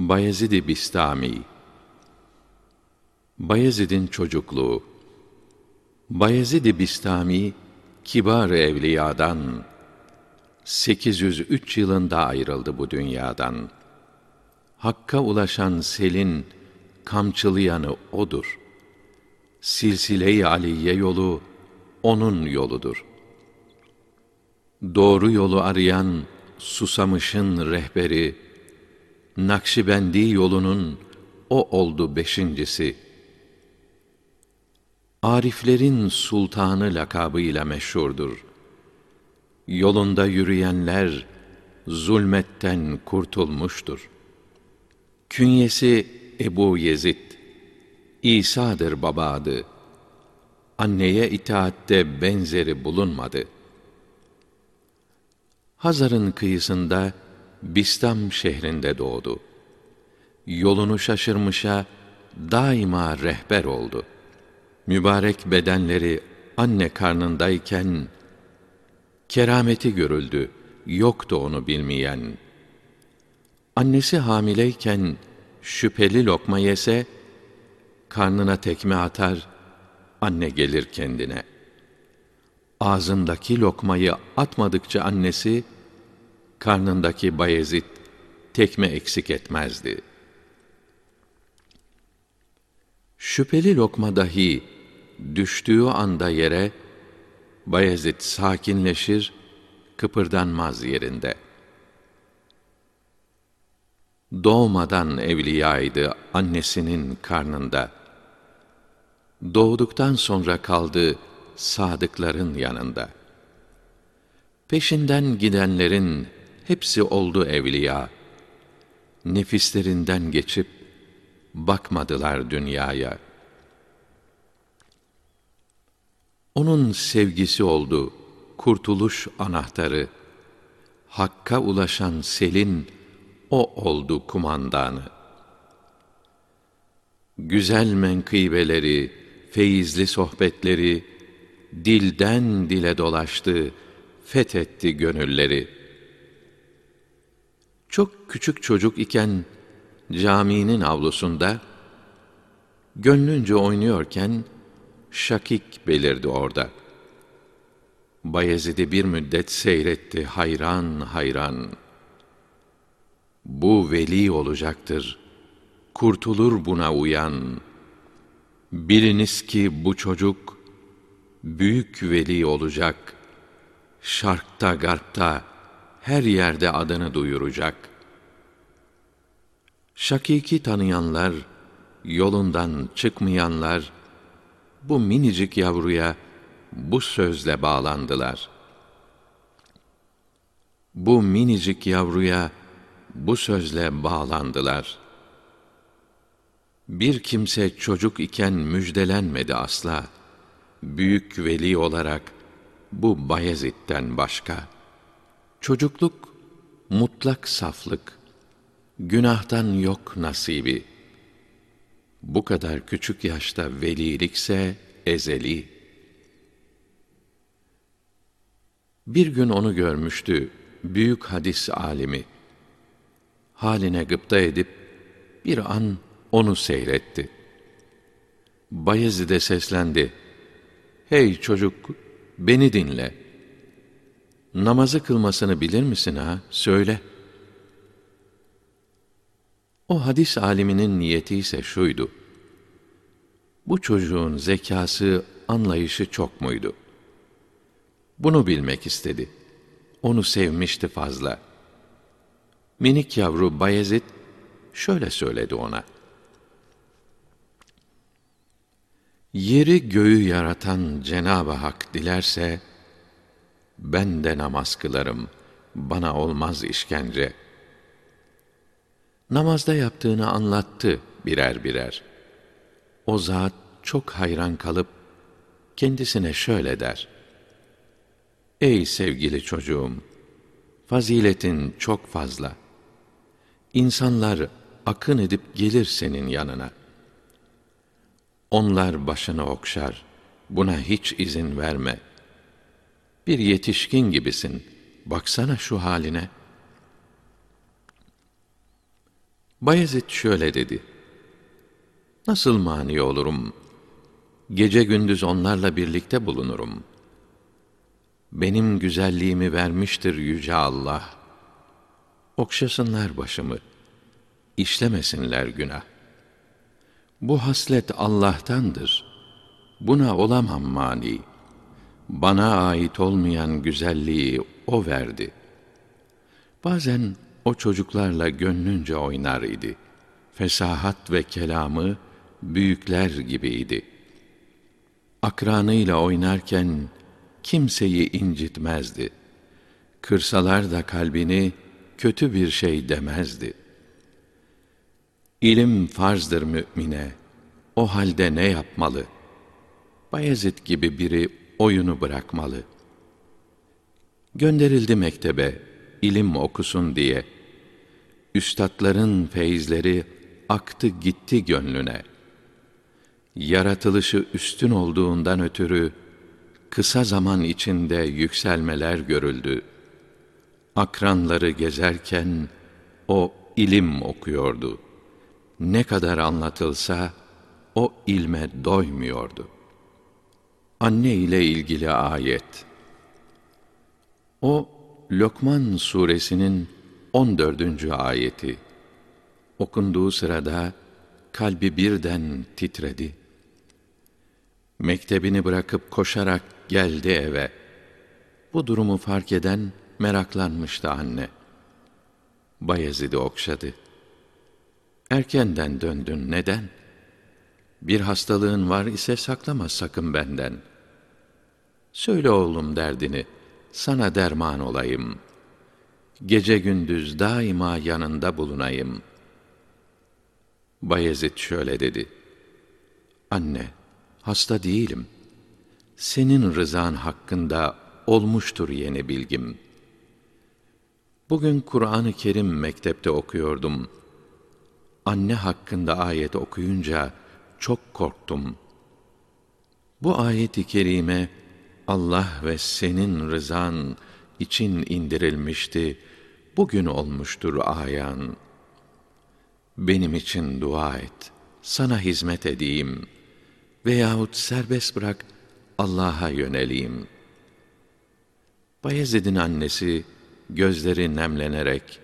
Bayezid-i Bistami Bayezid'in çocukluğu Bayezid-i Bistami kibar evliyadan 803 yılında ayrıldı bu dünyadan. Hakka ulaşan selin kamçılayanı odur. Silsile-i aliye yolu onun yoludur. Doğru yolu arayan susamışın rehberi Nakşibendi yolunun o oldu beşincisi. Ariflerin sultanı lakabıyla meşhurdur. Yolunda yürüyenler zulmetten kurtulmuştur. Künyesi Ebu Yezid. İsa'dır baba adı. Anneye itaatte benzeri bulunmadı. Hazar'ın kıyısında Bistam şehrinde doğdu. Yolunu şaşırmışa daima rehber oldu. Mübarek bedenleri anne karnındayken kerameti görüldü. Yoktu onu bilmeyen. Annesi hamileyken şüpheli lokma yese karnına tekme atar, anne gelir kendine. Ağzındaki lokmayı atmadıkça annesi karnındaki Bayezid tekme eksik etmezdi. Şüpheli lokma dahi düştüğü anda yere Bayezid sakinleşir, kıpırdanmaz yerinde. Doğmadan evliyaydı annesinin karnında. Doğduktan sonra kaldı sadıkların yanında. Peşinden gidenlerin hepsi oldu evliya. Nefislerinden geçip bakmadılar dünyaya. Onun sevgisi oldu kurtuluş anahtarı. Hakka ulaşan selin o oldu kumandanı. Güzel menkıbeleri, feyizli sohbetleri dilden dile dolaştı, fethetti gönülleri.'' Küçük çocuk iken caminin avlusunda gönlünce oynuyorken Şakik belirdi orada. Bayezid'i bir müddet seyretti hayran hayran. Bu veli olacaktır. Kurtulur buna uyan. Biliniz ki bu çocuk büyük veli olacak. Şarkta, garpta, her yerde adını duyuracak. Şakiki tanıyanlar, yolundan çıkmayanlar, bu minicik yavruya bu sözle bağlandılar. Bu minicik yavruya bu sözle bağlandılar. Bir kimse çocuk iken müjdelenmedi asla. Büyük veli olarak bu Bayezid'den başka.'' Çocukluk mutlak saflık, günahtan yok nasibi. Bu kadar küçük yaşta velilikse ezeli. Bir gün onu görmüştü büyük hadis alimi. Haline gıpta edip bir an onu seyretti. Bayezid'e seslendi. Hey çocuk, beni dinle.'' namazı kılmasını bilir misin ha? Söyle. O hadis aliminin niyeti ise şuydu. Bu çocuğun zekası, anlayışı çok muydu? Bunu bilmek istedi. Onu sevmişti fazla. Minik yavru Bayezid şöyle söyledi ona. Yeri göğü yaratan Cenab-ı Hak dilerse, ben de namaz kılarım, bana olmaz işkence. Namazda yaptığını anlattı birer birer. O zat çok hayran kalıp, kendisine şöyle der. Ey sevgili çocuğum! Faziletin çok fazla. İnsanlar akın edip gelir senin yanına. Onlar başını okşar, buna hiç izin verme.'' Bir yetişkin gibisin. Baksana şu haline. Bayezid şöyle dedi. Nasıl mani olurum? Gece gündüz onlarla birlikte bulunurum. Benim güzelliğimi vermiştir yüce Allah. Okşasınlar başımı. işlemesinler günah. Bu haslet Allah'tandır. Buna olamam mani. Bana ait olmayan güzelliği o verdi. Bazen o çocuklarla gönlünce oynar idi. Fesahat ve kelamı büyükler gibiydi. Akranıyla oynarken kimseyi incitmezdi. Kırsalar da kalbini kötü bir şey demezdi. İlim farzdır mümine. O halde ne yapmalı? Bayezid gibi biri oyunu bırakmalı. Gönderildi mektebe, ilim okusun diye. Üstadların feyizleri aktı gitti gönlüne. Yaratılışı üstün olduğundan ötürü kısa zaman içinde yükselmeler görüldü. Akranları gezerken o ilim okuyordu. Ne kadar anlatılsa o ilme doymuyordu. Anne ile ilgili ayet. O Lokman suresinin 14. ayeti. Okunduğu sırada kalbi birden titredi. Mektebini bırakıp koşarak geldi eve. Bu durumu fark eden meraklanmıştı anne. Bayezid'i okşadı. Erkenden döndün neden? Bir hastalığın var ise saklama sakın benden. Söyle oğlum derdini, sana derman olayım. Gece gündüz daima yanında bulunayım. Bayezid şöyle dedi. Anne, hasta değilim. Senin rızan hakkında olmuştur yeni bilgim. Bugün Kur'an-ı Kerim mektepte okuyordum. Anne hakkında ayet okuyunca çok korktum. Bu ayeti kerime Allah ve senin rızan için indirilmişti. Bugün olmuştur ayan. Benim için dua et. Sana hizmet edeyim. Veyahut serbest bırak Allah'a yöneleyim. Bayezid'in annesi gözleri nemlenerek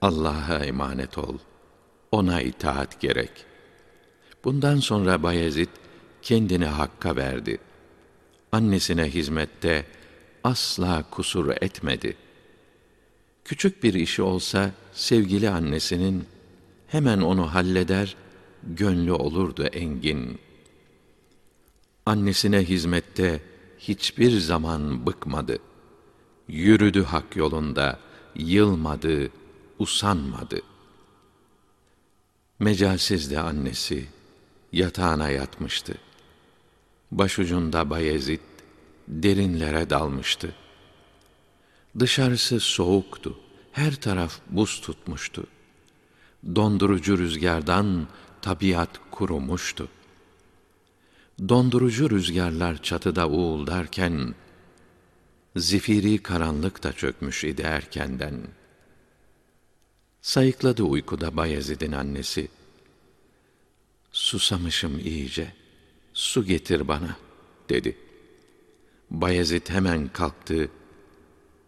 Allah'a emanet ol. Ona itaat gerek. Bundan sonra Bayezid kendini Hakk'a verdi. Annesine hizmette asla kusur etmedi. Küçük bir işi olsa sevgili annesinin hemen onu halleder, gönlü olurdu engin. Annesine hizmette hiçbir zaman bıkmadı. Yürüdü hak yolunda, yılmadı, usanmadı. Mecalsizdi annesi, yatağına yatmıştı. Başucunda Bayezid derinlere dalmıştı. Dışarısı soğuktu. Her taraf buz tutmuştu. Dondurucu rüzgardan tabiat kurumuştu. Dondurucu rüzgarlar çatıda uğuldarken zifiri karanlık da çökmüş idi erkenden. Sayıkladı uykuda Bayezid'in annesi. Susamışım iyice. Su getir bana, dedi. Bayezid hemen kalktı.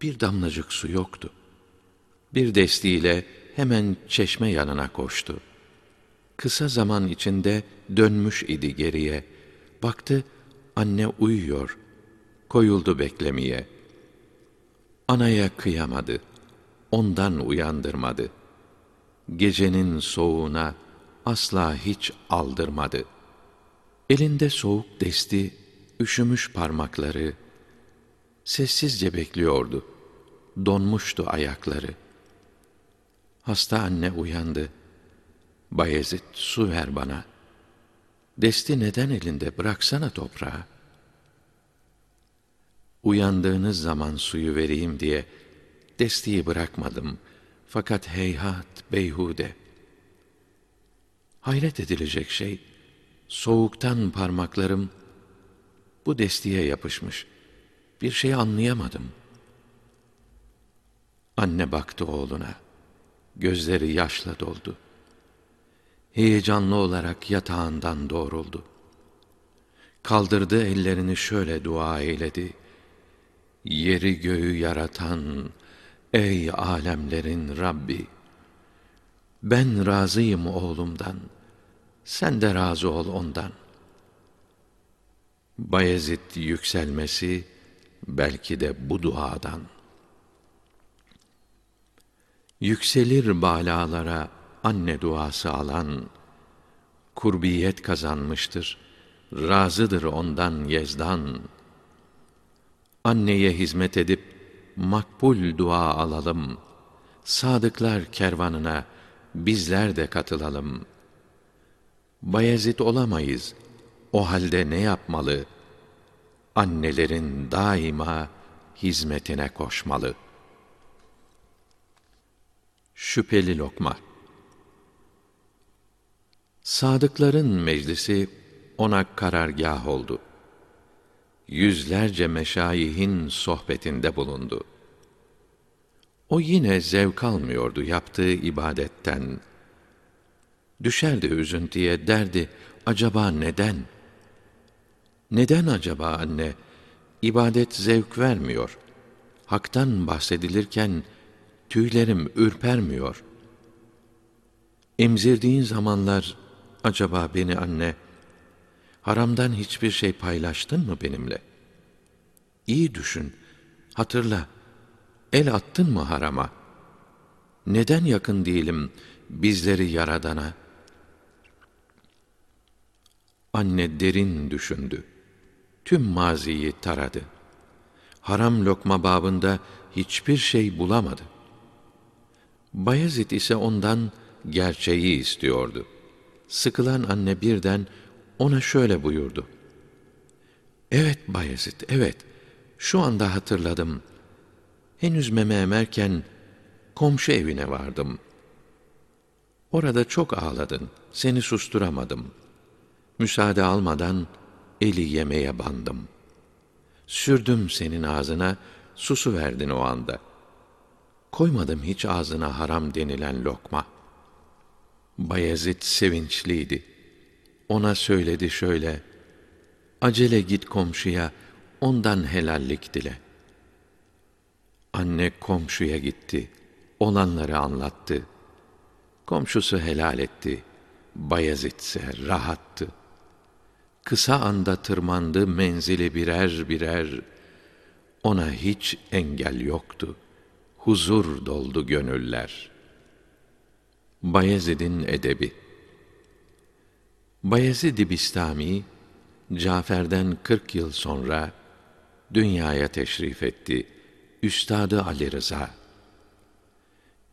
Bir damlacık su yoktu. Bir destiyle hemen çeşme yanına koştu. Kısa zaman içinde dönmüş idi geriye. Baktı, anne uyuyor. Koyuldu beklemeye. Anaya kıyamadı. Ondan uyandırmadı. Gecenin soğuğuna asla hiç aldırmadı. Elinde soğuk desti, üşümüş parmakları, sessizce bekliyordu. Donmuştu ayakları. Hasta anne uyandı. Bayezid su ver bana. Desti neden elinde bıraksana toprağa. Uyandığınız zaman suyu vereyim diye destiyi bırakmadım. Fakat heyhat beyhude. Hayret edilecek şey, soğuktan parmaklarım bu destiye yapışmış. Bir şey anlayamadım. Anne baktı oğluna. Gözleri yaşla doldu. Heyecanlı olarak yatağından doğruldu. Kaldırdı ellerini şöyle dua eyledi. Yeri göğü yaratan ey alemlerin Rabbi ben razıyım oğlumdan sen de razı ol ondan. Bayezid yükselmesi belki de bu duadan. Yükselir balalara anne duası alan, kurbiyet kazanmıştır, razıdır ondan yezdan. Anneye hizmet edip makbul dua alalım. Sadıklar kervanına bizler de katılalım. Bayezid olamayız. O halde ne yapmalı? Annelerin daima hizmetine koşmalı. Şüpheli lokma Sadıkların meclisi ona karargah oldu. Yüzlerce meşayihin sohbetinde bulundu. O yine zevk almıyordu yaptığı ibadetten. Düşerdi üzüntüye, derdi, acaba neden? Neden acaba anne? İbadet zevk vermiyor. Hak'tan bahsedilirken tüylerim ürpermiyor. Emzirdiğin zamanlar acaba beni anne haramdan hiçbir şey paylaştın mı benimle? İyi düşün. Hatırla. El attın mı harama? Neden yakın değilim bizleri yaradana? Anne derin düşündü. Tüm maziyi taradı. Haram lokma babında hiçbir şey bulamadı. Bayezid ise ondan gerçeği istiyordu. Sıkılan anne birden ona şöyle buyurdu. Evet Bayezid, evet. Şu anda hatırladım. Henüz meme emerken komşu evine vardım. Orada çok ağladın. Seni susturamadım. Müsaade almadan eli yemeye bandım. Sürdüm senin ağzına, susu verdin o anda. Koymadım hiç ağzına haram denilen lokma. Bayezid sevinçliydi. Ona söyledi şöyle, acele git komşuya, ondan helallik dile. Anne komşuya gitti, olanları anlattı. Komşusu helal etti, Bayezid ise rahattı. Kısa anda tırmandı menzili birer birer, ona hiç engel yoktu. Huzur doldu gönüller. Bayezid'in edebi Bayezid Bistami Cafer'den 40 yıl sonra dünyaya teşrif etti. Üstadı Ali Rıza.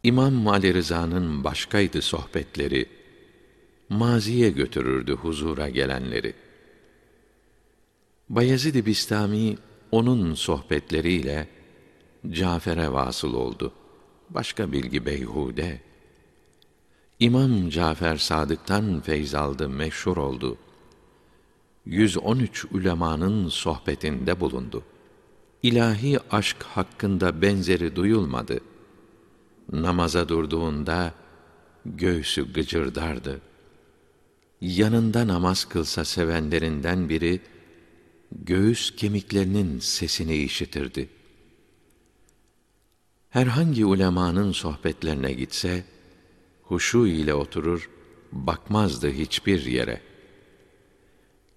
İmam Ali Rıza'nın başkaydı sohbetleri. Maziye götürürdü huzura gelenleri. Bayezid Bistami onun sohbetleriyle Cafer'e vasıl oldu. Başka bilgi beyhude. İmam Cafer Sadık'tan feyz aldı, meşhur oldu. 113 ulemanın sohbetinde bulundu. İlahi aşk hakkında benzeri duyulmadı. Namaza durduğunda göğsü gıcırdardı. Yanında namaz kılsa sevenlerinden biri göğüs kemiklerinin sesini işitirdi. Herhangi ulemanın sohbetlerine gitse huşu ile oturur, bakmazdı hiçbir yere.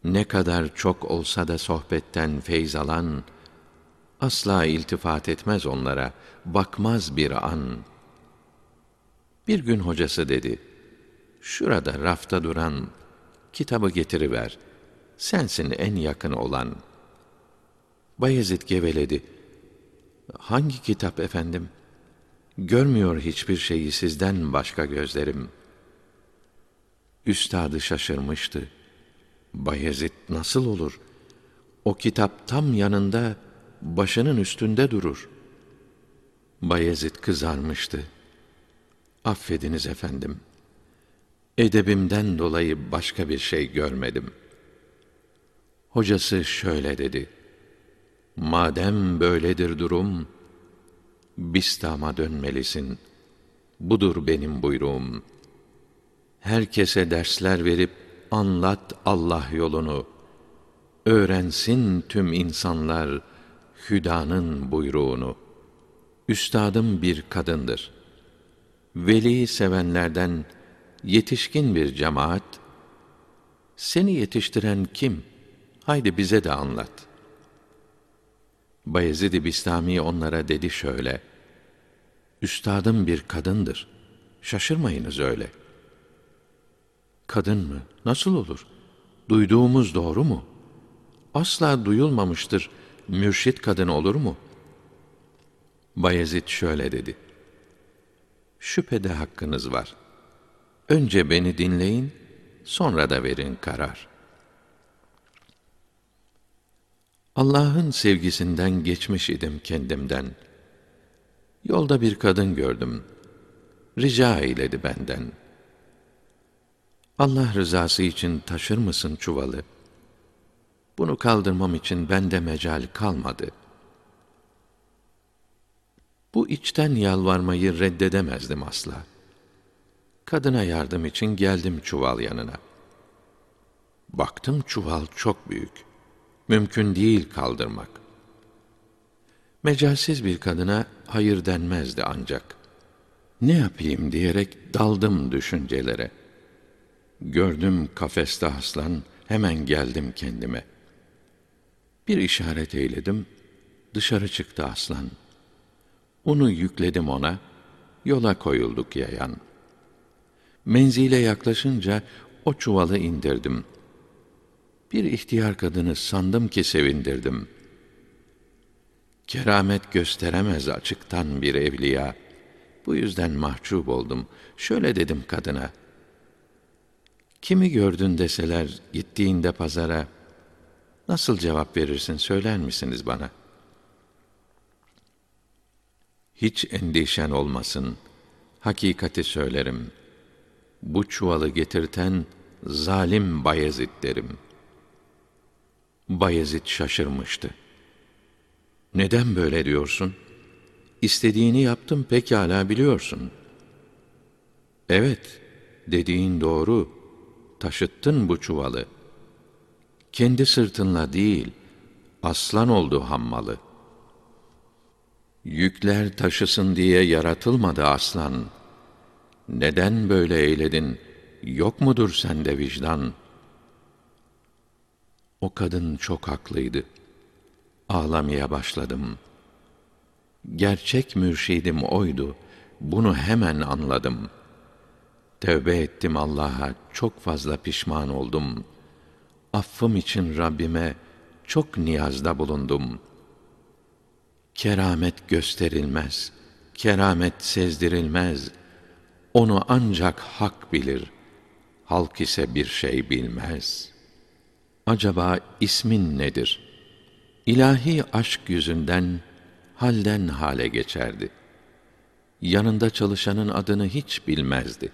Ne kadar çok olsa da sohbetten feyz alan, asla iltifat etmez onlara, bakmaz bir an. Bir gün hocası dedi, şurada rafta duran kitabı getiriver, sensin en yakın olan. Bayezid geveledi, hangi kitap efendim?'' Görmüyor hiçbir şeyi sizden başka gözlerim. Üstadı şaşırmıştı. Bayezid nasıl olur? O kitap tam yanında, başının üstünde durur. Bayezid kızarmıştı. Affediniz efendim. Edebimden dolayı başka bir şey görmedim. Hocası şöyle dedi. Madem böyledir durum, Bistam'a dönmelisin. Budur benim buyruğum. Herkese dersler verip anlat Allah yolunu. Öğrensin tüm insanlar hüdanın buyruğunu. Üstadım bir kadındır. Veli sevenlerden yetişkin bir cemaat, seni yetiştiren kim? Haydi bize de anlat. Bayezid-i Bistami onlara dedi şöyle, Üstadım bir kadındır. Şaşırmayınız öyle. Kadın mı? Nasıl olur? Duyduğumuz doğru mu? Asla duyulmamıştır. Mürşit kadın olur mu? Bayezid şöyle dedi. Şüphede hakkınız var. Önce beni dinleyin, sonra da verin karar. Allah'ın sevgisinden geçmiş idim kendimden. Yolda bir kadın gördüm. Rica eyledi benden. Allah rızası için taşır mısın çuvalı? Bunu kaldırmam için bende mecal kalmadı. Bu içten yalvarmayı reddedemezdim asla. Kadına yardım için geldim çuval yanına. Baktım çuval çok büyük. Mümkün değil kaldırmak. Mecalsiz bir kadına hayır denmezdi ancak. Ne yapayım diyerek daldım düşüncelere. Gördüm kafeste aslan, hemen geldim kendime. Bir işaret eyledim, dışarı çıktı aslan. Unu yükledim ona, yola koyulduk yayan. Menzile yaklaşınca o çuvalı indirdim. Bir ihtiyar kadını sandım ki sevindirdim.'' Keramet gösteremez açıktan bir evliya. Bu yüzden mahcup oldum. Şöyle dedim kadına. Kimi gördün deseler gittiğinde pazara nasıl cevap verirsin söyler misiniz bana? Hiç endişen olmasın. Hakikati söylerim. Bu çuvalı getirten zalim Bayezid derim. Bayezid şaşırmıştı. Neden böyle diyorsun? İstediğini yaptım pekala biliyorsun. Evet, dediğin doğru. Taşıttın bu çuvalı. Kendi sırtınla değil, aslan oldu hammalı. Yükler taşısın diye yaratılmadı aslan. Neden böyle eyledin? Yok mudur sende vicdan? O kadın çok haklıydı.'' Ağlamaya başladım. Gerçek mürşidim oydu. Bunu hemen anladım. Tevbe ettim Allah'a, çok fazla pişman oldum. Affım için Rabbime çok niyazda bulundum. Keramet gösterilmez, keramet sezdirilmez. Onu ancak hak bilir. Halk ise bir şey bilmez. Acaba ismin nedir?'' İlahi aşk yüzünden halden hale geçerdi. Yanında çalışanın adını hiç bilmezdi.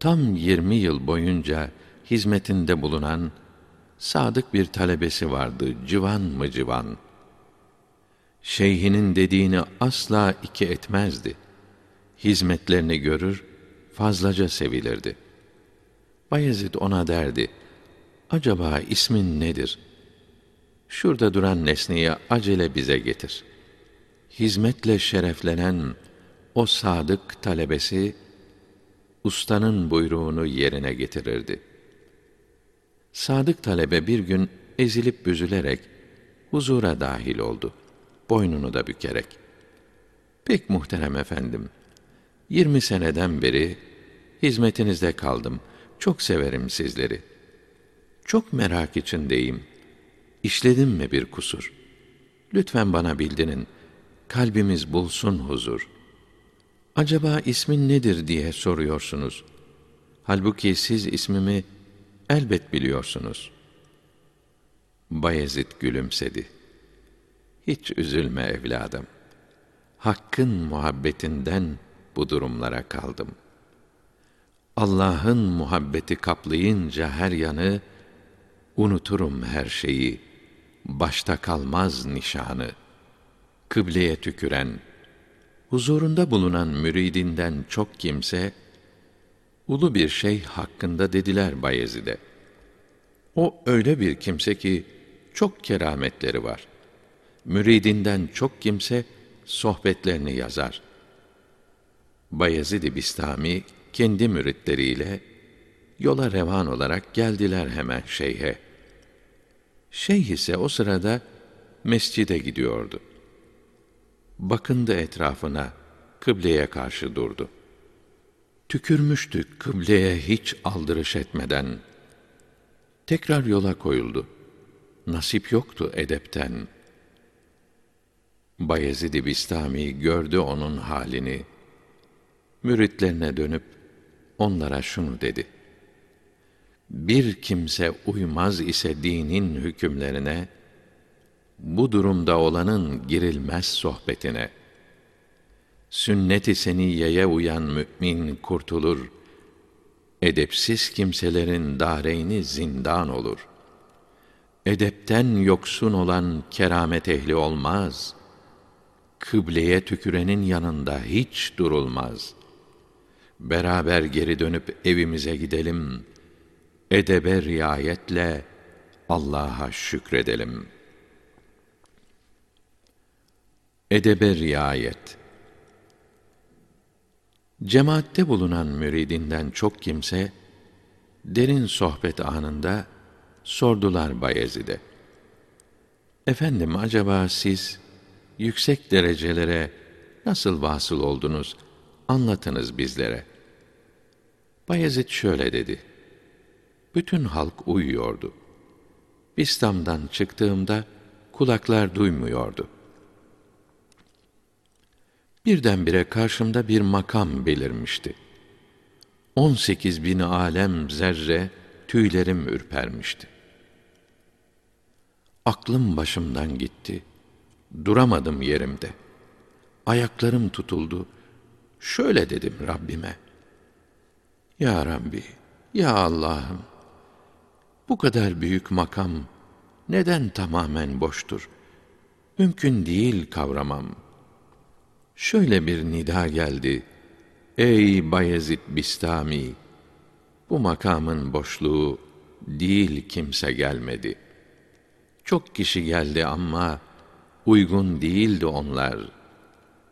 Tam yirmi yıl boyunca hizmetinde bulunan sadık bir talebesi vardı, civan mı civan. Şeyhinin dediğini asla iki etmezdi. Hizmetlerini görür, fazlaca sevilirdi. Bayezid ona derdi, acaba ismin nedir?'' şurada duran nesneyi acele bize getir. Hizmetle şereflenen o sadık talebesi, ustanın buyruğunu yerine getirirdi. Sadık talebe bir gün ezilip büzülerek huzura dahil oldu. Boynunu da bükerek. Pek muhterem efendim, yirmi seneden beri hizmetinizde kaldım. Çok severim sizleri. Çok merak içindeyim. İşledim mi bir kusur? Lütfen bana bildirin. Kalbimiz bulsun huzur. Acaba ismin nedir diye soruyorsunuz. Halbuki siz ismimi elbet biliyorsunuz. Bayezid gülümsedi. Hiç üzülme evladım. Hakkın muhabbetinden bu durumlara kaldım. Allah'ın muhabbeti kaplayınca her yanı, unuturum her şeyi.'' başta kalmaz nişanı, kıbleye tüküren, Huzurunda bulunan müridinden çok kimse, ulu bir şey hakkında dediler Bayezid'e. O öyle bir kimse ki, çok kerametleri var. Müridinden çok kimse, sohbetlerini yazar. Bayezid-i Bistami, kendi müritleriyle, yola revan olarak geldiler hemen şeyhe. Şeyh ise o sırada mescide gidiyordu. Bakındı etrafına, kıbleye karşı durdu. Tükürmüştü kıbleye hiç aldırış etmeden. Tekrar yola koyuldu. Nasip yoktu edepten. Bayezid-i Bistami gördü onun halini. Müritlerine dönüp onlara şunu dedi: Bir kimse uymaz ise dinin hükümlerine, bu durumda olanın girilmez sohbetine. Sünnet-i seniyeye uyan mümin kurtulur. Edepsiz kimselerin dareyni zindan olur. Edepten yoksun olan keramet ehli olmaz. Kıbleye tükürenin yanında hiç durulmaz. Beraber geri dönüp evimize gidelim. Edebe riayetle Allah'a şükredelim.'' Edebe riayet Cemaatte bulunan müridinden çok kimse, derin sohbet anında sordular Bayezid'e. Efendim acaba siz yüksek derecelere nasıl vasıl oldunuz? Anlatınız bizlere. Bayezid şöyle dedi. Bütün halk uyuyordu. Bistam'dan çıktığımda kulaklar duymuyordu.'' Birdenbire karşımda bir makam belirmişti. On sekiz bin alem zerre tüylerim ürpermişti. Aklım başımdan gitti. Duramadım yerimde. Ayaklarım tutuldu. Şöyle dedim Rabbime. Ya Rabbi, ya Allah'ım, bu kadar büyük makam neden tamamen boştur? Mümkün değil kavramam.'' Şöyle bir nida geldi. Ey Bayezid Bistami! Bu makamın boşluğu değil kimse gelmedi. Çok kişi geldi ama uygun değildi onlar.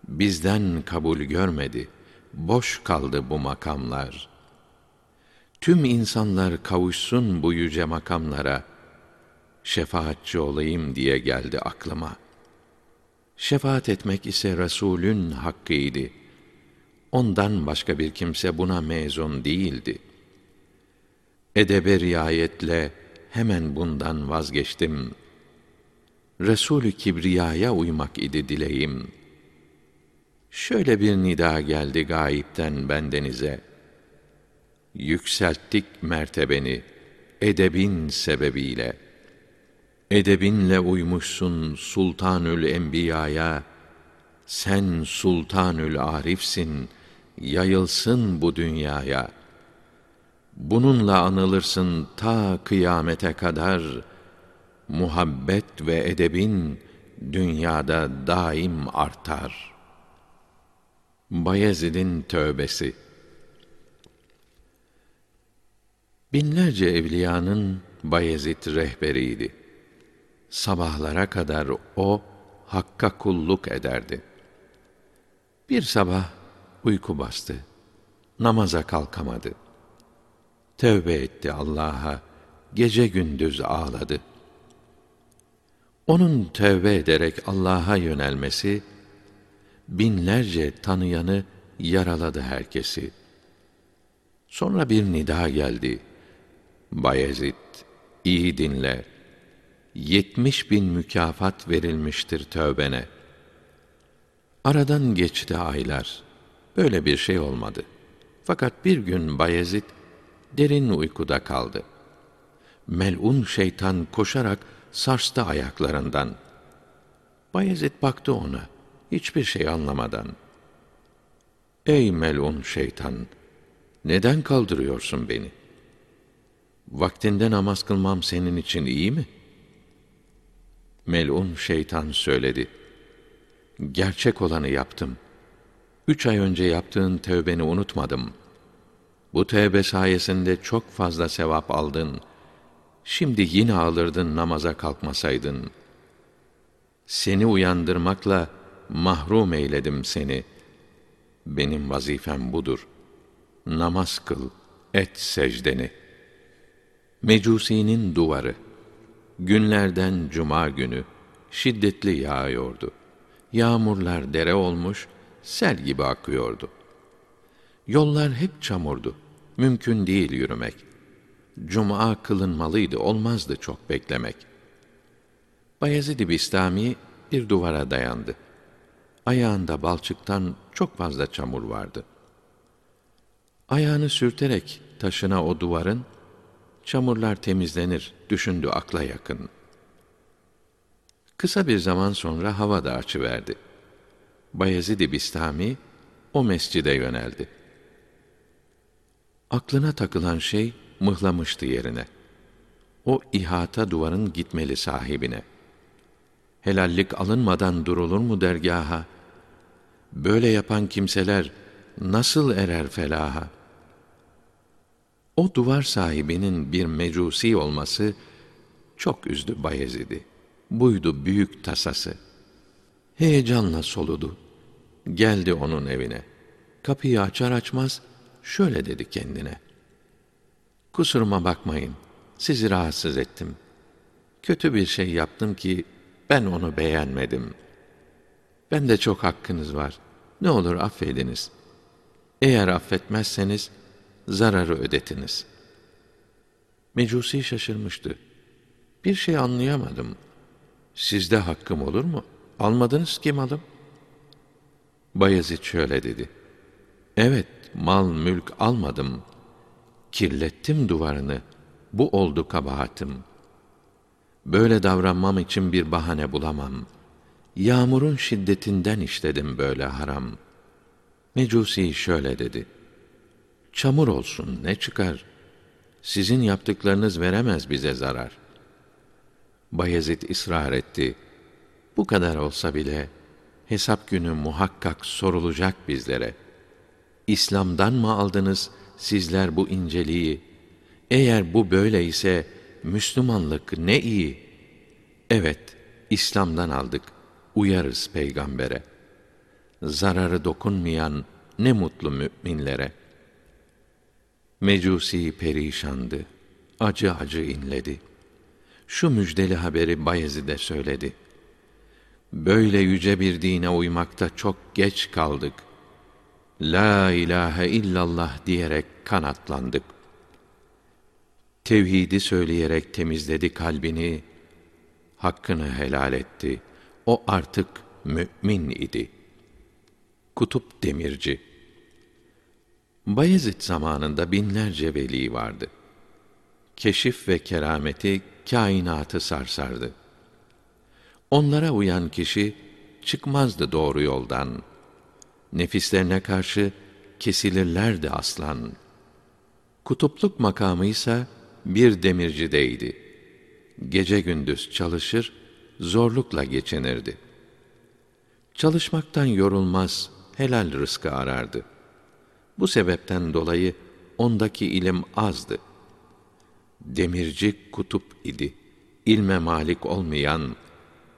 Bizden kabul görmedi. Boş kaldı bu makamlar. Tüm insanlar kavuşsun bu yüce makamlara. Şefaatçi olayım diye geldi aklıma.'' Şefaat etmek ise Resulün hakkıydı. Ondan başka bir kimse buna mezun değildi. Edebe riayetle hemen bundan vazgeçtim. Resulü Kibriya'ya uymak idi dileğim. Şöyle bir nida geldi gayipten bendenize. Yükselttik mertebeni edebin sebebiyle.'' Edebinle uymuşsun Sultanül Enbiya'ya, sen Sultanül Arifsin, yayılsın bu dünyaya. Bununla anılırsın ta kıyamete kadar, muhabbet ve edebin dünyada daim artar. Bayezid'in tövbesi Binlerce evliyanın Bayezid rehberiydi sabahlara kadar o hakka kulluk ederdi. Bir sabah uyku bastı. Namaza kalkamadı. Tövbe etti Allah'a. Gece gündüz ağladı. Onun tövbe ederek Allah'a yönelmesi binlerce tanıyanı yaraladı herkesi. Sonra bir nida geldi. Bayezid, iyi dinle yetmiş bin mükafat verilmiştir tövbene. Aradan geçti aylar. Böyle bir şey olmadı. Fakat bir gün Bayezid derin uykuda kaldı. Melun şeytan koşarak sarstı ayaklarından. Bayezid baktı ona, hiçbir şey anlamadan. Ey melun şeytan! Neden kaldırıyorsun beni? Vaktinde namaz kılmam senin için iyi mi?'' Melun şeytan söyledi. Gerçek olanı yaptım. Üç ay önce yaptığın tevbeni unutmadım. Bu tevbe sayesinde çok fazla sevap aldın. Şimdi yine alırdın namaza kalkmasaydın. Seni uyandırmakla mahrum eyledim seni. Benim vazifem budur. Namaz kıl, et secdeni. Mecusinin duvarı. Günlerden cuma günü şiddetli yağıyordu. Yağmurlar dere olmuş, sel gibi akıyordu. Yollar hep çamurdu. Mümkün değil yürümek. Cuma kılınmalıydı, olmazdı çok beklemek. Bayezid-i Bistami bir duvara dayandı. Ayağında balçıktan çok fazla çamur vardı. Ayağını sürterek taşına o duvarın, çamurlar temizlenir, düşündü akla yakın. Kısa bir zaman sonra hava da açıverdi. Bayezid-i Bistami o mescide yöneldi. Aklına takılan şey mıhlamıştı yerine. O ihata duvarın gitmeli sahibine. Helallik alınmadan durulur mu dergaha? Böyle yapan kimseler nasıl erer felaha? O duvar sahibinin bir mecusi olması çok üzdü Bayezid'i. Buydu büyük tasası. Heyecanla soludu. Geldi onun evine. Kapıyı açar açmaz şöyle dedi kendine. Kusuruma bakmayın. Sizi rahatsız ettim. Kötü bir şey yaptım ki ben onu beğenmedim. Ben de çok hakkınız var. Ne olur affediniz. Eğer affetmezseniz zararı ödetiniz. Mecusi şaşırmıştı. Bir şey anlayamadım. Sizde hakkım olur mu? Almadınız ki malım. Bayezid şöyle dedi. Evet, mal mülk almadım. Kirlettim duvarını. Bu oldu kabahatim. Böyle davranmam için bir bahane bulamam. Yağmurun şiddetinden işledim böyle haram. Mecusi şöyle dedi. Çamur olsun ne çıkar? Sizin yaptıklarınız veremez bize zarar. Bayezid ısrar etti. Bu kadar olsa bile hesap günü muhakkak sorulacak bizlere. İslam'dan mı aldınız sizler bu inceliği? Eğer bu böyle ise Müslümanlık ne iyi. Evet, İslam'dan aldık. Uyarız peygambere. Zararı dokunmayan ne mutlu müminlere. Mecusi perişandı. Acı acı inledi. Şu müjdeli haberi Bayezid'e söyledi. Böyle yüce bir dine uymakta çok geç kaldık. La ilahe illallah diyerek kanatlandık. Tevhidi söyleyerek temizledi kalbini, hakkını helal etti. O artık mümin idi. Kutup Demirci Bayezid zamanında binlerce veli vardı. Keşif ve kerameti kainatı sarsardı. Onlara uyan kişi çıkmazdı doğru yoldan. Nefislerine karşı kesilirlerdi aslan. Kutupluk makamı ise bir demircideydi. Gece gündüz çalışır, zorlukla geçinirdi. Çalışmaktan yorulmaz, helal rızkı arardı. Bu sebepten dolayı ondaki ilim azdı. Demirci kutup idi. İlme malik olmayan,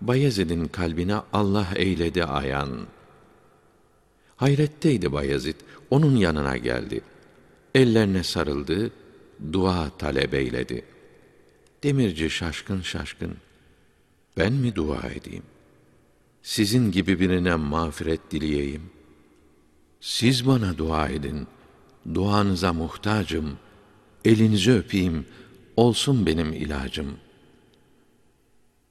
Bayezid'in kalbine Allah eyledi ayan. Hayretteydi Bayezid, onun yanına geldi. Ellerine sarıldı, dua talep eyledi. Demirci şaşkın şaşkın, ben mi dua edeyim? Sizin gibi birine mağfiret dileyeyim. Siz bana dua edin, duanıza muhtacım, elinizi öpeyim, olsun benim ilacım.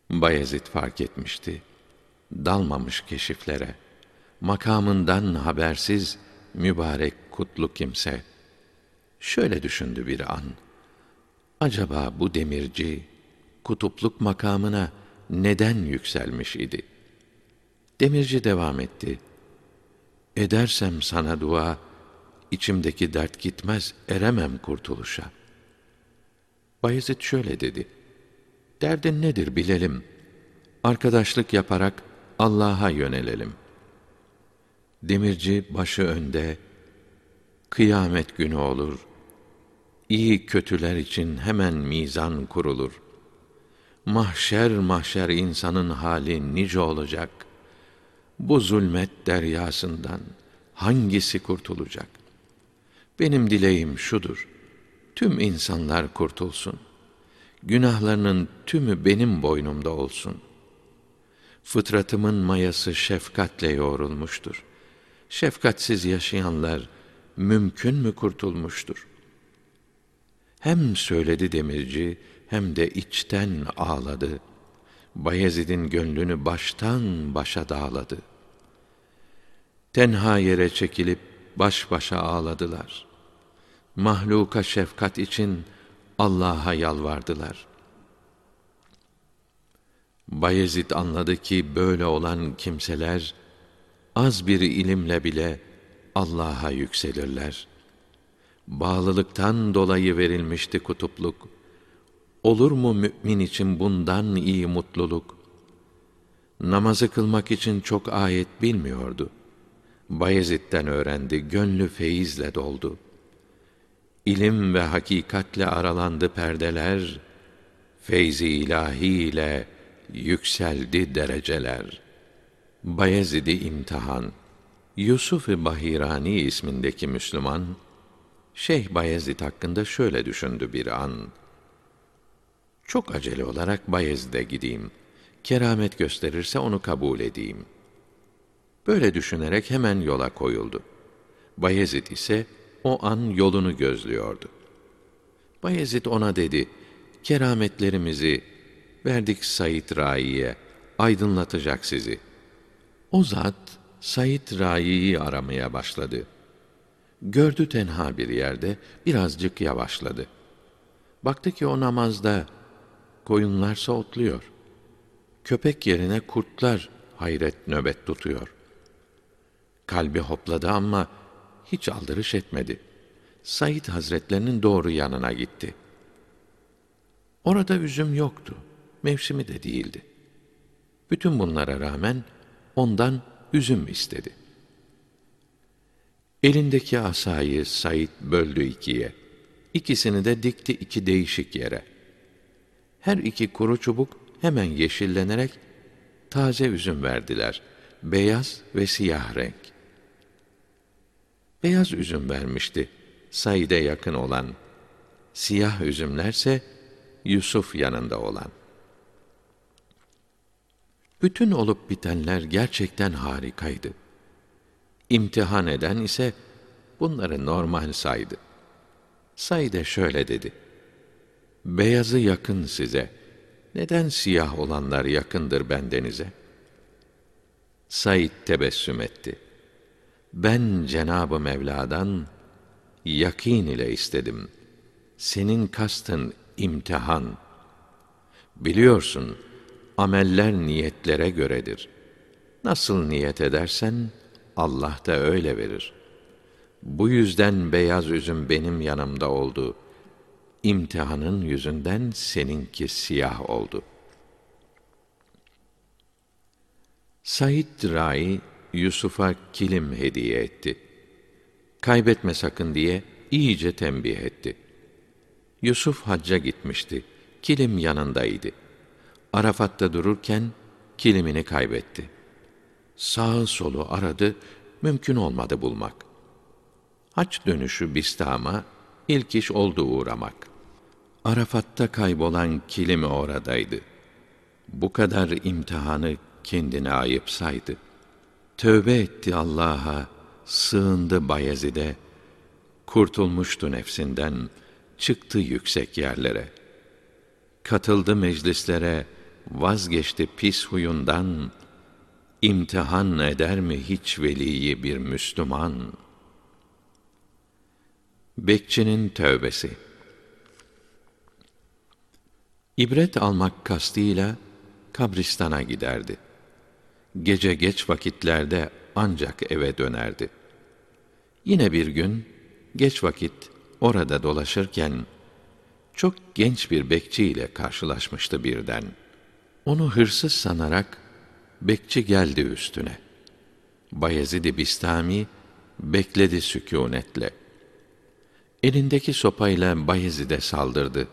Bayezid fark etmişti. Dalmamış keşiflere. Makamından habersiz mübarek kutlu kimse. Şöyle düşündü bir an. Acaba bu demirci kutupluk makamına neden yükselmiş idi? Demirci devam etti. Edersem sana dua, içimdeki dert gitmez, eremem kurtuluşa. Bayezid şöyle dedi. Derdin nedir bilelim. Arkadaşlık yaparak Allah'a yönelelim. Demirci başı önde, kıyamet günü olur. İyi kötüler için hemen mizan kurulur. Mahşer mahşer insanın hali nice olacak. Bu zulmet deryasından hangisi kurtulacak? Benim dileğim şudur. Tüm insanlar kurtulsun. Günahlarının tümü benim boynumda olsun. Fıtratımın mayası şefkatle yoğrulmuştur. Şefkatsiz yaşayanlar mümkün mü kurtulmuştur? Hem söyledi demirci hem de içten ağladı. Bayezid'in gönlünü baştan başa dağladı. Tenha yere çekilip baş başa ağladılar. Mahluka şefkat için Allah'a yalvardılar. Bayezid anladı ki böyle olan kimseler az bir ilimle bile Allah'a yükselirler. Bağlılıktan dolayı verilmişti kutupluk. Olur mu mümin için bundan iyi mutluluk? Namazı kılmak için çok ayet bilmiyordu. Bayezid'den öğrendi, gönlü feyizle doldu. İlim ve hakikatle aralandı perdeler, feyzi ilahi ile yükseldi dereceler. Bayezid'i imtihan Yusuf-ı Bahirani ismindeki Müslüman, Şeyh Bayezid hakkında şöyle düşündü bir an. Çok acele olarak Bayezid'e gideyim. Keramet gösterirse onu kabul edeyim. Böyle düşünerek hemen yola koyuldu. Bayezid ise o an yolunu gözlüyordu. Bayezid ona dedi, kerametlerimizi verdik Said Rai'ye, aydınlatacak sizi. O zat, Said Rai'yi aramaya başladı. Gördü tenha bir yerde, birazcık yavaşladı. Baktı ki o namazda, koyunlarsa otluyor. Köpek yerine kurtlar hayret nöbet tutuyor. Kalbi hopladı ama hiç aldırış etmedi. Said Hazretlerinin doğru yanına gitti. Orada üzüm yoktu. Mevsimi de değildi. Bütün bunlara rağmen ondan üzüm istedi. Elindeki asayı Said böldü ikiye. İkisini de dikti iki değişik yere. Her iki kuru çubuk hemen yeşillenerek taze üzüm verdiler. Beyaz ve siyah renk. Beyaz üzüm vermişti. Said'e yakın olan. Siyah üzümlerse Yusuf yanında olan. Bütün olup bitenler gerçekten harikaydı. İmtihan eden ise bunları normal saydı. Said'e şöyle dedi. Beyazı yakın size. Neden siyah olanlar yakındır bendenize? Said tebessüm etti. Ben Cenabı Mevla'dan yakin ile istedim. Senin kastın imtihan. Biliyorsun, ameller niyetlere göredir. Nasıl niyet edersen Allah da öyle verir. Bu yüzden beyaz üzüm benim yanımda oldu. İmtihanın yüzünden seninki siyah oldu. Said Rai Yusuf'a kilim hediye etti. Kaybetme sakın diye iyice tembih etti. Yusuf hacca gitmişti. Kilim yanındaydı. Arafat'ta dururken kilimini kaybetti. Sağı solu aradı, mümkün olmadı bulmak. Haç dönüşü Bistam'a ilk iş oldu uğramak. Arafat'ta kaybolan kilimi oradaydı. Bu kadar imtihanı kendine ayıp saydı. Tövbe etti Allah'a, sığındı Bayezid'e, kurtulmuştu nefsinden, çıktı yüksek yerlere. Katıldı meclislere, vazgeçti pis huyundan, imtihan eder mi hiç veliyi bir Müslüman? Bekçinin tövbesi İbret almak kastıyla kabristana giderdi. Gece geç vakitlerde ancak eve dönerdi. Yine bir gün geç vakit orada dolaşırken çok genç bir bekçi ile karşılaşmıştı birden. Onu hırsız sanarak bekçi geldi üstüne. Bayezid-i Bistami bekledi sükûnetle. Elindeki sopayla Bayezid'e saldırdı.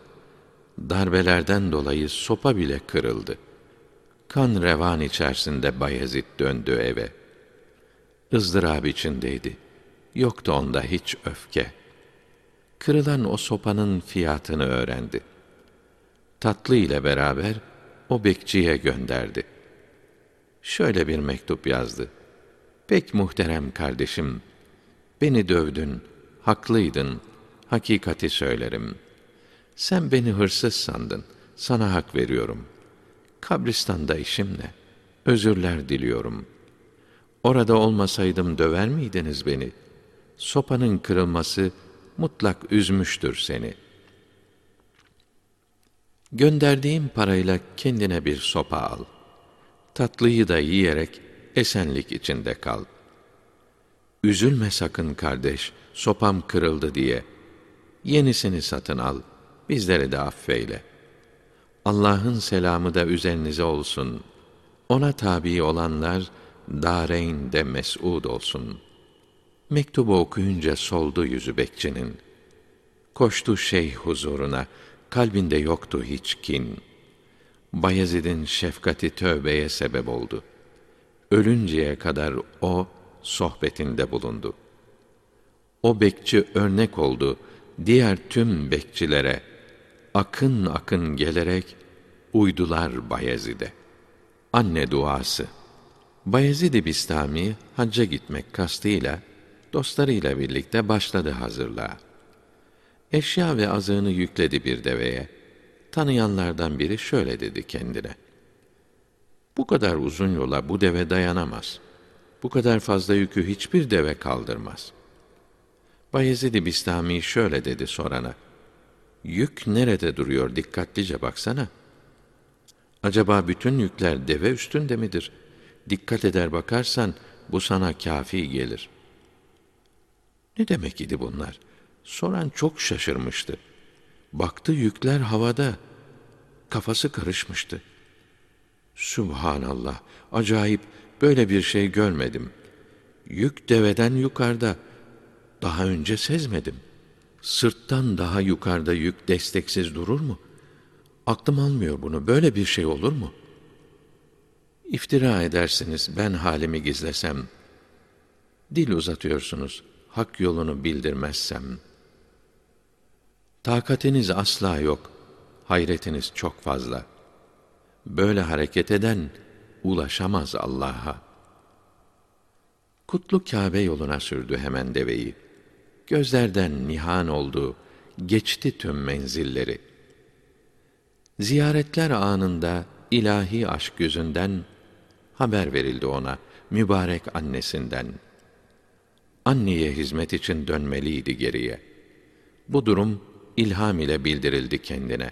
Darbelerden dolayı sopa bile kırıldı. Kan revan içerisinde Bayezid döndü eve. ızdırab içindeydi. Yoktu onda hiç öfke. Kırılan o sopanın fiyatını öğrendi. Tatlı ile beraber o bekçiye gönderdi. Şöyle bir mektup yazdı. Pek muhterem kardeşim, beni dövdün, haklıydın, hakikati söylerim. Sen beni hırsız sandın, sana hak veriyorum. Kabristanda işim ne? Özürler diliyorum. Orada olmasaydım döver miydiniz beni? Sopanın kırılması mutlak üzmüştür seni. Gönderdiğim parayla kendine bir sopa al. Tatlıyı da yiyerek esenlik içinde kal. Üzülme sakın kardeş, sopam kırıldı diye. Yenisini satın al, bizleri de affeyle. Allah'ın selamı da üzerinize olsun. Ona tabi olanlar, dareynde mes'ud olsun.'' Mektubu okuyunca soldu yüzü bekçinin. Koştu şeyh huzuruna, kalbinde yoktu hiç kin. Bayezid'in şefkati tövbeye sebep oldu. Ölünceye kadar o sohbetinde bulundu. O bekçi örnek oldu diğer tüm bekçilere. Akın akın gelerek uydular Bayezid'e. Anne duası. Bayezid-i Bistami hacca gitmek kastıyla dostlarıyla birlikte başladı hazırlığa. Eşya ve azığını yükledi bir deveye. Tanıyanlardan biri şöyle dedi kendine. Bu kadar uzun yola bu deve dayanamaz. Bu kadar fazla yükü hiçbir deve kaldırmaz. Bayezid-i Bistami şöyle dedi sorana. Yük nerede duruyor dikkatlice baksana. Acaba bütün yükler deve üstünde midir? Dikkat eder bakarsan bu sana kafi gelir.'' Ne demek idi bunlar? Soran çok şaşırmıştı. Baktı yükler havada. Kafası karışmıştı. Subhanallah, acayip böyle bir şey görmedim. Yük deveden yukarıda. Daha önce sezmedim. Sırttan daha yukarıda yük desteksiz durur mu? Aklım almıyor bunu. Böyle bir şey olur mu? İftira edersiniz ben halimi gizlesem. Dil uzatıyorsunuz hak yolunu bildirmezsem, takatiniz asla yok, hayretiniz çok fazla. Böyle hareket eden ulaşamaz Allah'a. Kutlu Kâbe yoluna sürdü hemen deveyi. Gözlerden nihan oldu, geçti tüm menzilleri. Ziyaretler anında ilahi aşk yüzünden haber verildi ona mübarek annesinden.'' anneye hizmet için dönmeliydi geriye. Bu durum ilham ile bildirildi kendine.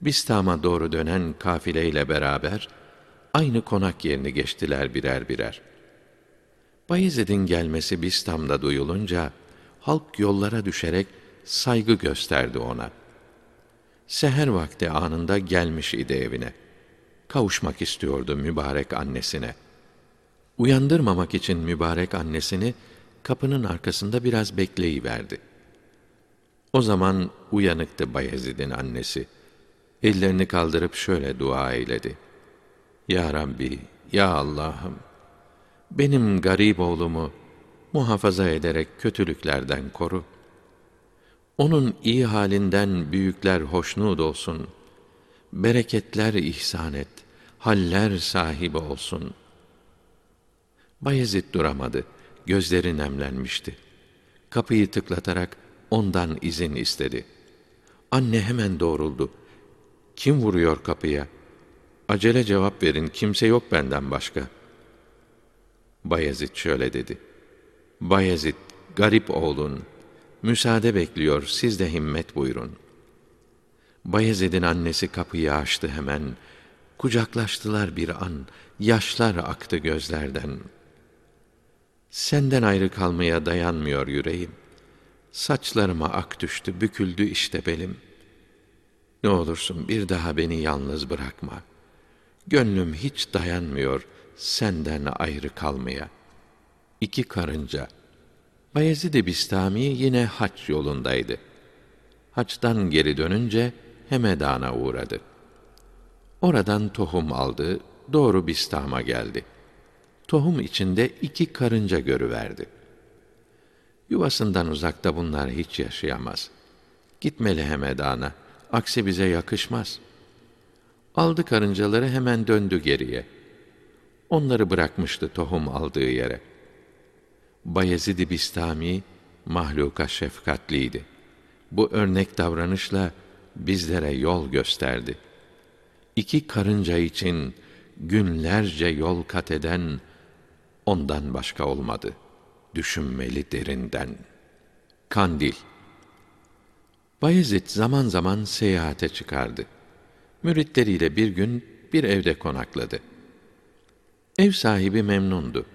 Bistam'a doğru dönen kafileyle beraber aynı konak yerini geçtiler birer birer. Bayezid'in gelmesi Bistam'da duyulunca halk yollara düşerek saygı gösterdi ona. Seher vakti anında gelmiş idi evine. Kavuşmak istiyordu mübarek annesine.'' Uyandırmamak için mübarek annesini kapının arkasında biraz bekleyiverdi. O zaman uyanıktı Bayezid'in annesi. Ellerini kaldırıp şöyle dua eyledi. Ya Rabbi, Ya Allah'ım, benim garip oğlumu muhafaza ederek kötülüklerden koru. Onun iyi halinden büyükler hoşnut olsun. Bereketler ihsan et. Haller sahibi olsun.'' Bayezid duramadı. Gözleri nemlenmişti. Kapıyı tıklatarak ondan izin istedi. Anne hemen doğruldu. Kim vuruyor kapıya? Acele cevap verin, kimse yok benden başka. Bayezid şöyle dedi. Bayezid, garip oğlun, müsaade bekliyor, siz de himmet buyurun. Bayezid'in annesi kapıyı açtı hemen. Kucaklaştılar bir an, yaşlar aktı gözlerden.'' Senden ayrı kalmaya dayanmıyor yüreğim. Saçlarıma ak düştü, büküldü işte belim. Ne olursun bir daha beni yalnız bırakma. Gönlüm hiç dayanmıyor senden ayrı kalmaya.'' İki karınca. Bayezid-i Bistami yine haç yolundaydı. Haçtan geri dönünce Hemedan'a uğradı. Oradan tohum aldı, doğru Bistam'a geldi. Tohum içinde iki karınca görüverdi. Yuvasından uzakta bunlar hiç yaşayamaz. Gitmeli Hemedan'a, aksi bize yakışmaz. Aldı karıncaları hemen döndü geriye. Onları bırakmıştı tohum aldığı yere. Bayezid-i Bistami mahluka şefkatliydi. Bu örnek davranışla bizlere yol gösterdi. İki karınca için günlerce yol kat eden ondan başka olmadı. Düşünmeli derinden. Kandil Bayezid zaman zaman seyahate çıkardı. Müritleriyle bir gün bir evde konakladı. Ev sahibi memnundu.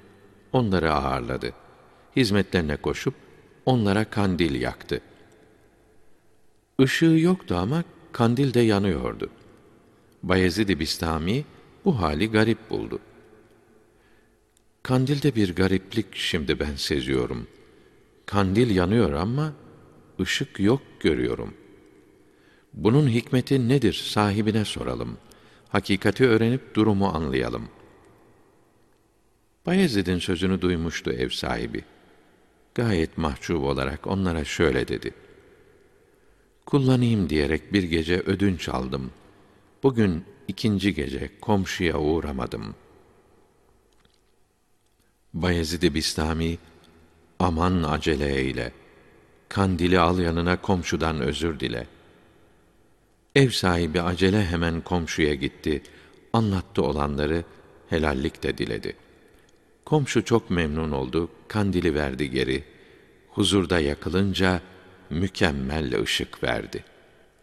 Onları ağırladı. Hizmetlerine koşup onlara kandil yaktı. Işığı yoktu ama kandil de yanıyordu. Bayezid-i Bistami bu hali garip buldu. Kandilde bir gariplik şimdi ben seziyorum. Kandil yanıyor ama ışık yok görüyorum. Bunun hikmeti nedir sahibine soralım. Hakikati öğrenip durumu anlayalım. Bayezid'in sözünü duymuştu ev sahibi. Gayet mahcup olarak onlara şöyle dedi. Kullanayım diyerek bir gece ödünç aldım. Bugün ikinci gece komşuya uğramadım. Bayezid-i Bistami, aman acele eyle. Kandili al yanına komşudan özür dile. Ev sahibi acele hemen komşuya gitti. Anlattı olanları, helallik de diledi. Komşu çok memnun oldu, kandili verdi geri. Huzurda yakılınca mükemmel ışık verdi.''